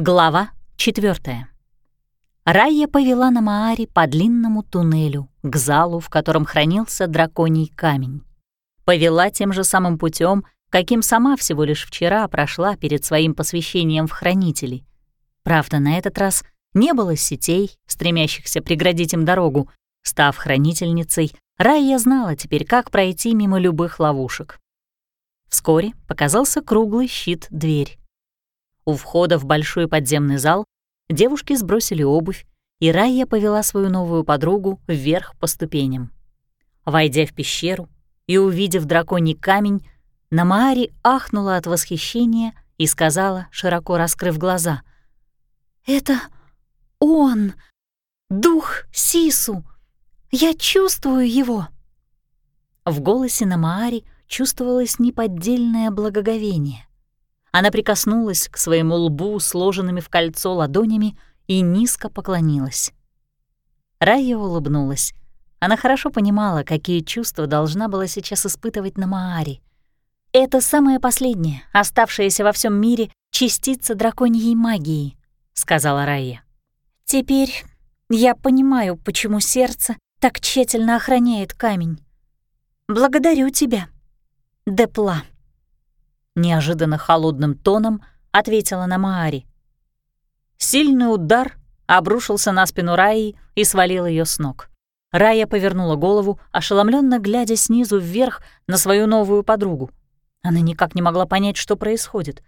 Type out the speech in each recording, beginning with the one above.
Глава 4. Райя повела на Мааре по длинному туннелю к залу, в котором хранился драконий камень. Повела тем же самым путем, каким сама всего лишь вчера прошла перед своим посвящением в хранители. Правда, на этот раз не было сетей, стремящихся преградить им дорогу. Став хранительницей, Райя знала теперь, как пройти мимо любых ловушек. Вскоре показался круглый щит-дверь. У входа в большой подземный зал девушки сбросили обувь, и Райя повела свою новую подругу вверх по ступеням. Войдя в пещеру и увидев драконий камень, Намаари ахнула от восхищения и сказала, широко раскрыв глаза, «Это он, дух Сису! Я чувствую его!» В голосе Намаари чувствовалось неподдельное благоговение. Она прикоснулась к своему лбу сложенными в кольцо ладонями и низко поклонилась. Рая улыбнулась. Она хорошо понимала, какие чувства должна была сейчас испытывать на Мааре. «Это самая последняя, оставшаяся во всем мире, частица драконьей магии», — сказала Рая. «Теперь я понимаю, почему сердце так тщательно охраняет камень. Благодарю тебя, Депла» неожиданно холодным тоном ответила на Маари. Сильный удар обрушился на спину Раи и свалил ее с ног. Рая повернула голову, ошеломленно глядя снизу вверх на свою новую подругу. Она никак не могла понять, что происходит.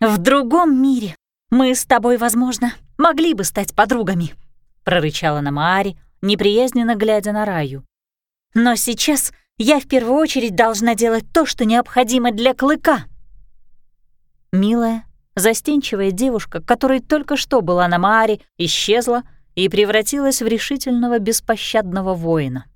«В другом мире мы с тобой, возможно, могли бы стать подругами», — прорычала на Маари, неприязненно глядя на Раю. «Но сейчас я в первую очередь должна делать то, что необходимо для клыка. Милая, застенчивая девушка, которая только что была на Мааре, исчезла и превратилась в решительного беспощадного воина.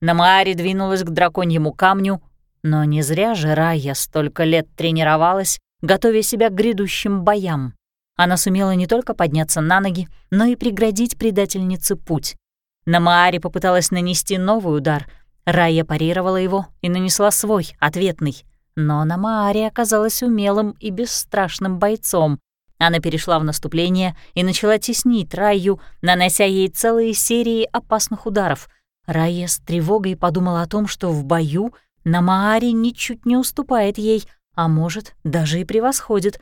На Мааре двинулась к драконьему камню, но не зря же Рая столько лет тренировалась, готовя себя к грядущим боям. Она сумела не только подняться на ноги, но и преградить предательнице путь. На Мааре попыталась нанести новый удар — Рая парировала его и нанесла свой, ответный. Но Намаари оказалась умелым и бесстрашным бойцом. Она перешла в наступление и начала теснить Раю, нанося ей целые серии опасных ударов. Рая с тревогой подумала о том, что в бою Намаари ничуть не уступает ей, а может, даже и превосходит.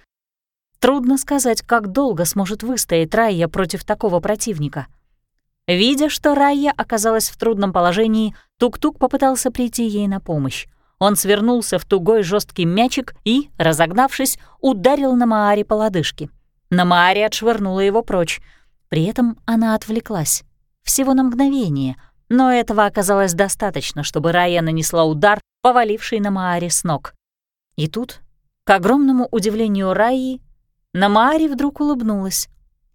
Трудно сказать, как долго сможет выстоять Рая против такого противника — Видя, что Райя оказалась в трудном положении, Тук-Тук попытался прийти ей на помощь. Он свернулся в тугой жесткий мячик и, разогнавшись, ударил на Мааре по лодыжке. На Мааре отшвырнула его прочь. При этом она отвлеклась. Всего на мгновение, но этого оказалось достаточно, чтобы Райя нанесла удар, поваливший на Мааре с ног. И тут, к огромному удивлению Райи, на Мааре вдруг улыбнулась.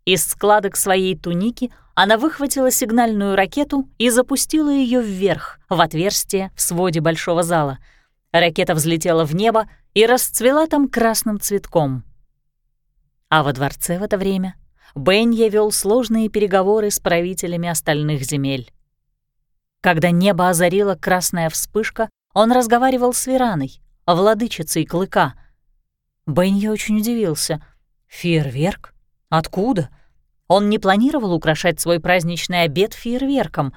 Из складок своей туники она выхватила сигнальную ракету и запустила ее вверх, в отверстие в своде большого зала. Ракета взлетела в небо и расцвела там красным цветком. А во дворце в это время Бенья вел сложные переговоры с правителями остальных земель. Когда небо озарила красная вспышка, он разговаривал с Вераной, владычицей клыка. Бенья очень удивился. «Фейерверк? Откуда?» Он не планировал украшать свой праздничный обед фейерверком.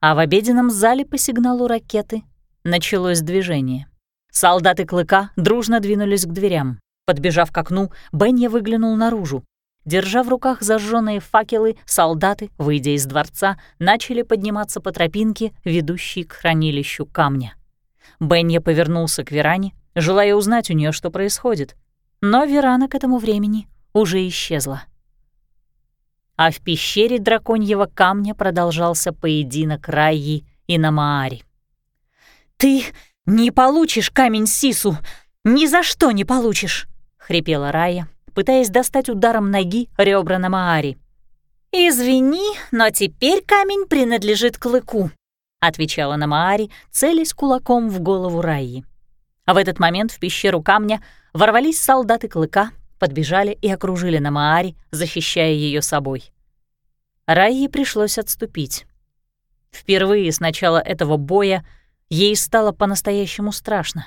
А в обеденном зале по сигналу ракеты началось движение. Солдаты Клыка дружно двинулись к дверям. Подбежав к окну, Бенья выглянул наружу. Держа в руках зажженные факелы, солдаты, выйдя из дворца, начали подниматься по тропинке, ведущей к хранилищу камня. Бенья повернулся к Веране, желая узнать у нее, что происходит. Но Верана к этому времени уже исчезла а в пещере драконьего камня продолжался поединок Раи и Намаари. «Ты не получишь камень Сису! Ни за что не получишь!» — хрипела Рая, пытаясь достать ударом ноги ребра Намаари. «Извини, но теперь камень принадлежит клыку», — отвечала Намаари, целясь кулаком в голову Раи. А в этот момент в пещеру камня ворвались солдаты клыка, подбежали и окружили Намаари, защищая ее собой. Райе пришлось отступить. Впервые с начала этого боя ей стало по-настоящему страшно.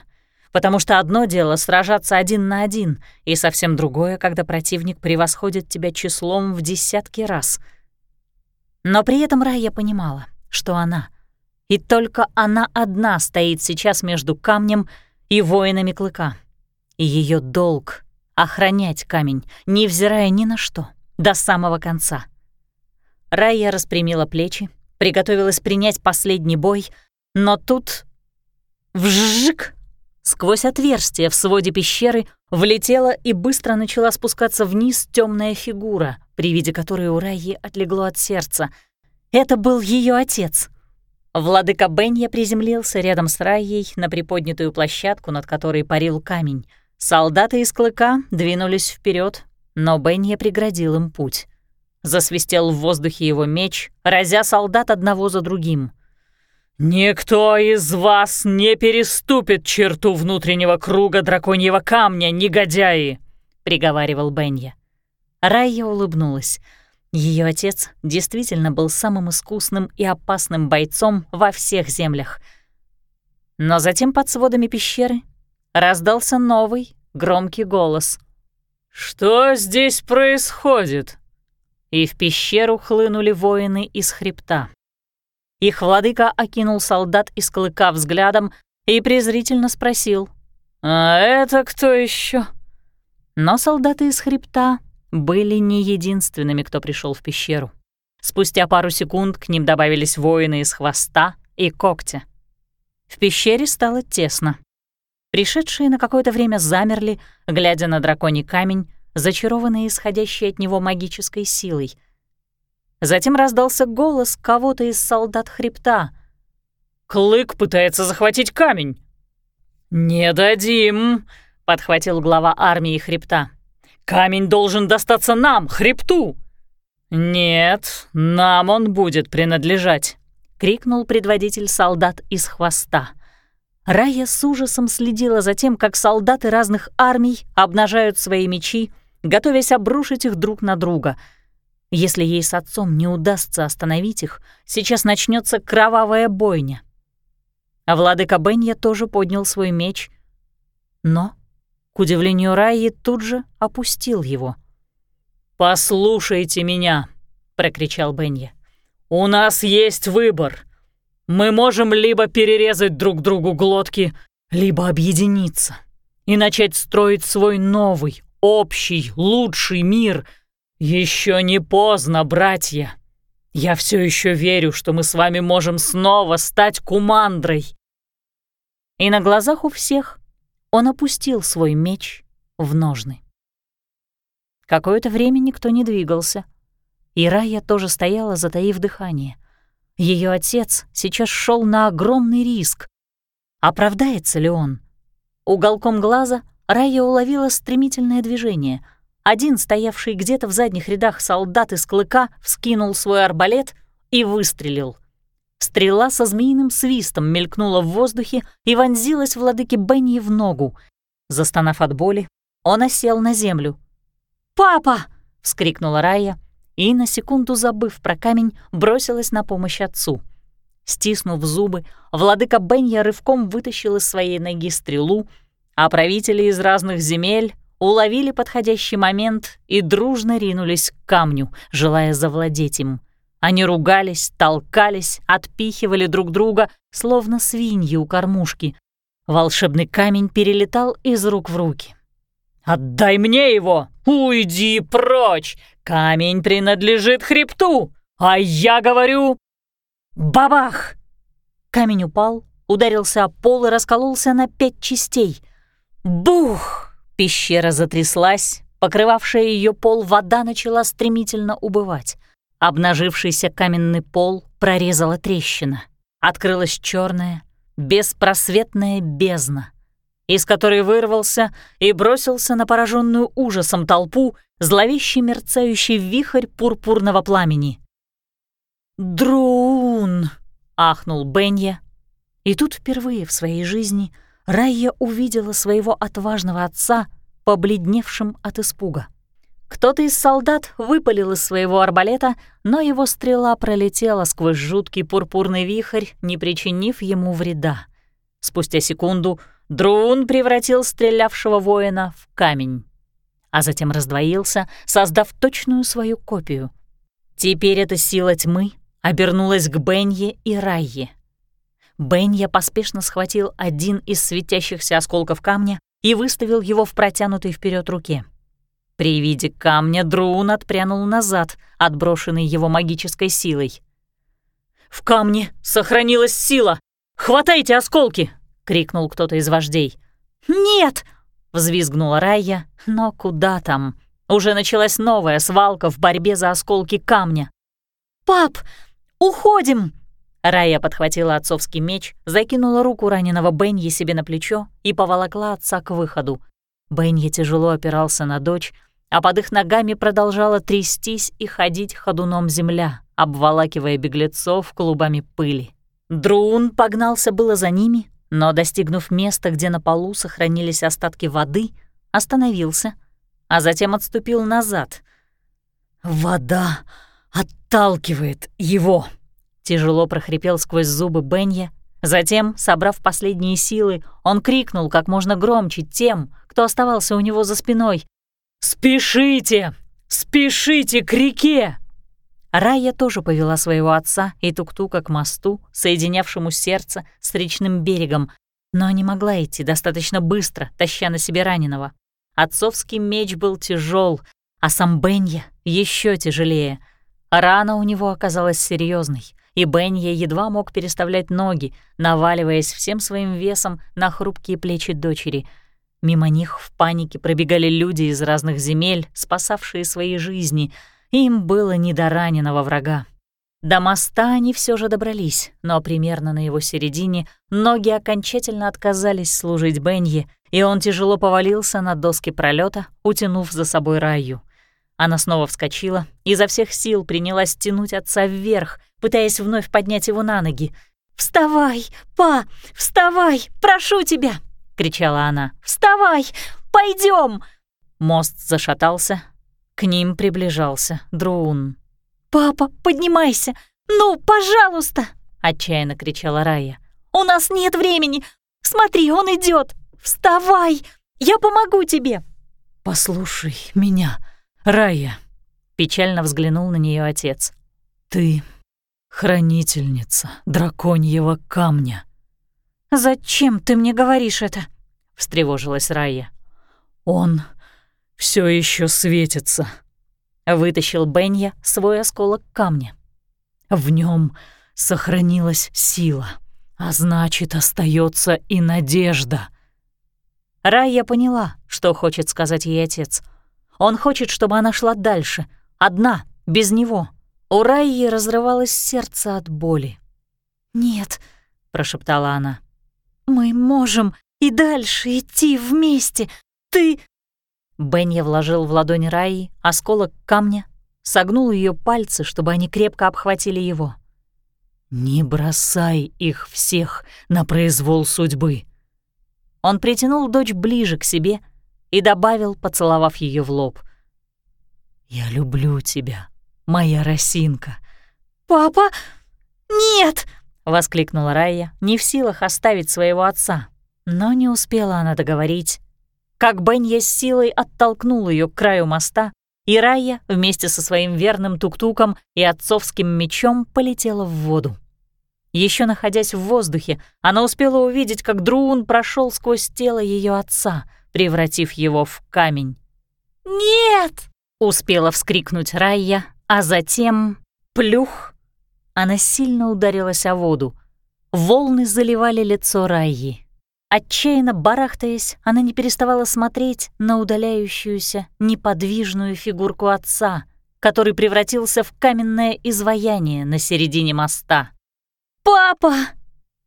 потому что одно дело сражаться один на один, и совсем другое, когда противник превосходит тебя числом в десятки раз. Но при этом Рая понимала, что она, и только она одна стоит сейчас между камнем и воинами клыка. И ее долг — охранять камень, невзирая ни на что, до самого конца. Рая распрямила плечи, приготовилась принять последний бой, но тут... Вжик! Сквозь отверстие в своде пещеры влетела и быстро начала спускаться вниз темная фигура, при виде которой у Раи от сердца. Это был ее отец. Владыка Бенья приземлился рядом с Раей на приподнятую площадку, над которой парил камень. Солдаты из клыка двинулись вперед, но Бенья преградил им путь. Засвистел в воздухе его меч, разя солдат одного за другим. «Никто из вас не переступит черту внутреннего круга драконьего камня, негодяи!» — приговаривал Бенья. Райя улыбнулась. Ее отец действительно был самым искусным и опасным бойцом во всех землях. Но затем под сводами пещеры раздался новый, громкий голос. «Что здесь происходит?» И в пещеру хлынули воины из хребта. Их владыка окинул солдат из клыка взглядом и презрительно спросил, «А это кто еще? Но солдаты из хребта были не единственными, кто пришел в пещеру. Спустя пару секунд к ним добавились воины из хвоста и когтя. В пещере стало тесно. Пришедшие на какое-то время замерли, глядя на драконий камень, зачарованные исходящей от него магической силой — Затем раздался голос кого-то из солдат хребта. «Клык пытается захватить камень!» «Не дадим!» — подхватил глава армии хребта. «Камень должен достаться нам, хребту!» «Нет, нам он будет принадлежать!» — крикнул предводитель солдат из хвоста. Рая с ужасом следила за тем, как солдаты разных армий обнажают свои мечи, готовясь обрушить их друг на друга — если ей с отцом не удастся остановить их, сейчас начнется кровавая бойня. А владыка Бенья тоже поднял свой меч, но, к удивлению Раи, тут же опустил его. «Послушайте меня!» — прокричал Бенья. «У нас есть выбор. Мы можем либо перерезать друг другу глотки, либо объединиться и начать строить свой новый, общий, лучший мир — «Еще не поздно, братья. Я все еще верю, что мы с вами можем снова стать кумандрой». И на глазах у всех он опустил свой меч в ножны. Какое-то время никто не двигался. И Рая тоже стояла, затаив дыхание. Ее отец сейчас шел на огромный риск. Оправдается ли он? Уголком глаза Рая уловила стремительное движение — один, стоявший где-то в задних рядах солдат из клыка, вскинул свой арбалет и выстрелил. Стрела со змеиным свистом мелькнула в воздухе и вонзилась владыке Бенни в ногу. Застонав от боли, он осел на землю. «Папа!» — вскрикнула Рая и, на секунду забыв про камень, бросилась на помощь отцу. Стиснув зубы, владыка Бенья рывком вытащил из своей ноги стрелу, а правители из разных земель уловили подходящий момент и дружно ринулись к камню, желая завладеть им. Они ругались, толкались, отпихивали друг друга, словно свиньи у кормушки. Волшебный камень перелетал из рук в руки. «Отдай мне его! Уйди прочь! Камень принадлежит хребту! А я говорю...» «Бабах!» Камень упал, ударился о пол и раскололся на пять частей. «Бух!» Пещера затряслась, покрывавшая ее пол вода начала стремительно убывать. Обнажившийся каменный пол прорезала трещина. Открылась черная, беспросветная бездна, из которой вырвался и бросился на пораженную ужасом толпу зловещий мерцающий вихрь пурпурного пламени. «Друун!» — ахнул Бенья. И тут впервые в своей жизни — Райя увидела своего отважного отца, побледневшим от испуга. Кто-то из солдат выпалил из своего арбалета, но его стрела пролетела сквозь жуткий пурпурный вихрь, не причинив ему вреда. Спустя секунду Друун превратил стрелявшего воина в камень, а затем раздвоился, создав точную свою копию. Теперь эта сила тьмы обернулась к Бенье и Райе. Бенья поспешно схватил один из светящихся осколков камня и выставил его в протянутой вперед руке. При виде камня Друун отпрянул назад, отброшенный его магической силой. «В камне сохранилась сила! Хватайте осколки!» — крикнул кто-то из вождей. «Нет!» — взвизгнула Райя, но куда там? Уже началась новая свалка в борьбе за осколки камня. «Пап, уходим!» Рая подхватила отцовский меч, закинула руку раненого Беньи себе на плечо и поволокла отца к выходу. Бенья тяжело опирался на дочь, а под их ногами продолжала трястись и ходить ходуном земля, обволакивая беглецов клубами пыли. Друун погнался было за ними, но, достигнув места, где на полу сохранились остатки воды, остановился, а затем отступил назад. «Вода отталкивает его!» Тяжело прохрипел сквозь зубы Бенья. Затем, собрав последние силы, он крикнул как можно громче тем, кто оставался у него за спиной. «Спешите! Спешите к реке!» Рая тоже повела своего отца и Тук-Тука к мосту, соединявшему сердце с речным берегом, но не могла идти достаточно быстро, таща на себе раненого. Отцовский меч был тяжел, а сам Бенья еще тяжелее. Рана у него оказалась серьезной и Бенья едва мог переставлять ноги, наваливаясь всем своим весом на хрупкие плечи дочери. Мимо них в панике пробегали люди из разных земель, спасавшие свои жизни, им было не до раненого врага. До моста они все же добрались, но примерно на его середине ноги окончательно отказались служить Бенье, и он тяжело повалился на доски пролета, утянув за собой Раю. Она снова вскочила, и изо всех сил принялась тянуть отца вверх, пытаясь вновь поднять его на ноги. «Вставай, па! Вставай! Прошу тебя!» — кричала она. «Вставай! Пойдем!» Мост зашатался. К ним приближался Друун. «Папа, поднимайся! Ну, пожалуйста!» — отчаянно кричала Рая. «У нас нет времени! Смотри, он идет! Вставай! Я помогу тебе!» «Послушай меня!» «Рая», — печально взглянул на нее отец, — «ты хранительница драконьего камня». «Зачем ты мне говоришь это?» — встревожилась Рая. «Он все еще светится», — вытащил Бенья свой осколок камня. «В нем сохранилась сила, а значит, остается и надежда». Рая поняла, что хочет сказать ей отец — он хочет, чтобы она шла дальше, одна, без него. У Райи разрывалось сердце от боли. «Нет», — прошептала она, — «мы можем и дальше идти вместе. Ты...» Бенья вложил в ладонь Раи осколок камня, согнул ее пальцы, чтобы они крепко обхватили его. «Не бросай их всех на произвол судьбы». Он притянул дочь ближе к себе и добавил, поцеловав ее в лоб. «Я люблю тебя, моя росинка». «Папа? Нет!» — воскликнула Райя, не в силах оставить своего отца. Но не успела она договорить. Как Бенья с силой оттолкнул ее к краю моста, и Райя вместе со своим верным тук-туком и отцовским мечом полетела в воду. Еще находясь в воздухе, она успела увидеть, как Друун прошел сквозь тело ее отца — превратив его в камень. «Нет!» — успела вскрикнуть Райя, а затем плюх. Она сильно ударилась о воду. Волны заливали лицо Райи. Отчаянно барахтаясь, она не переставала смотреть на удаляющуюся неподвижную фигурку отца, который превратился в каменное изваяние на середине моста. «Папа!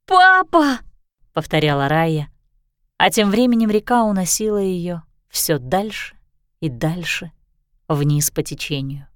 Папа!» — повторяла Рая, а тем временем река уносила ее все дальше и дальше вниз по течению.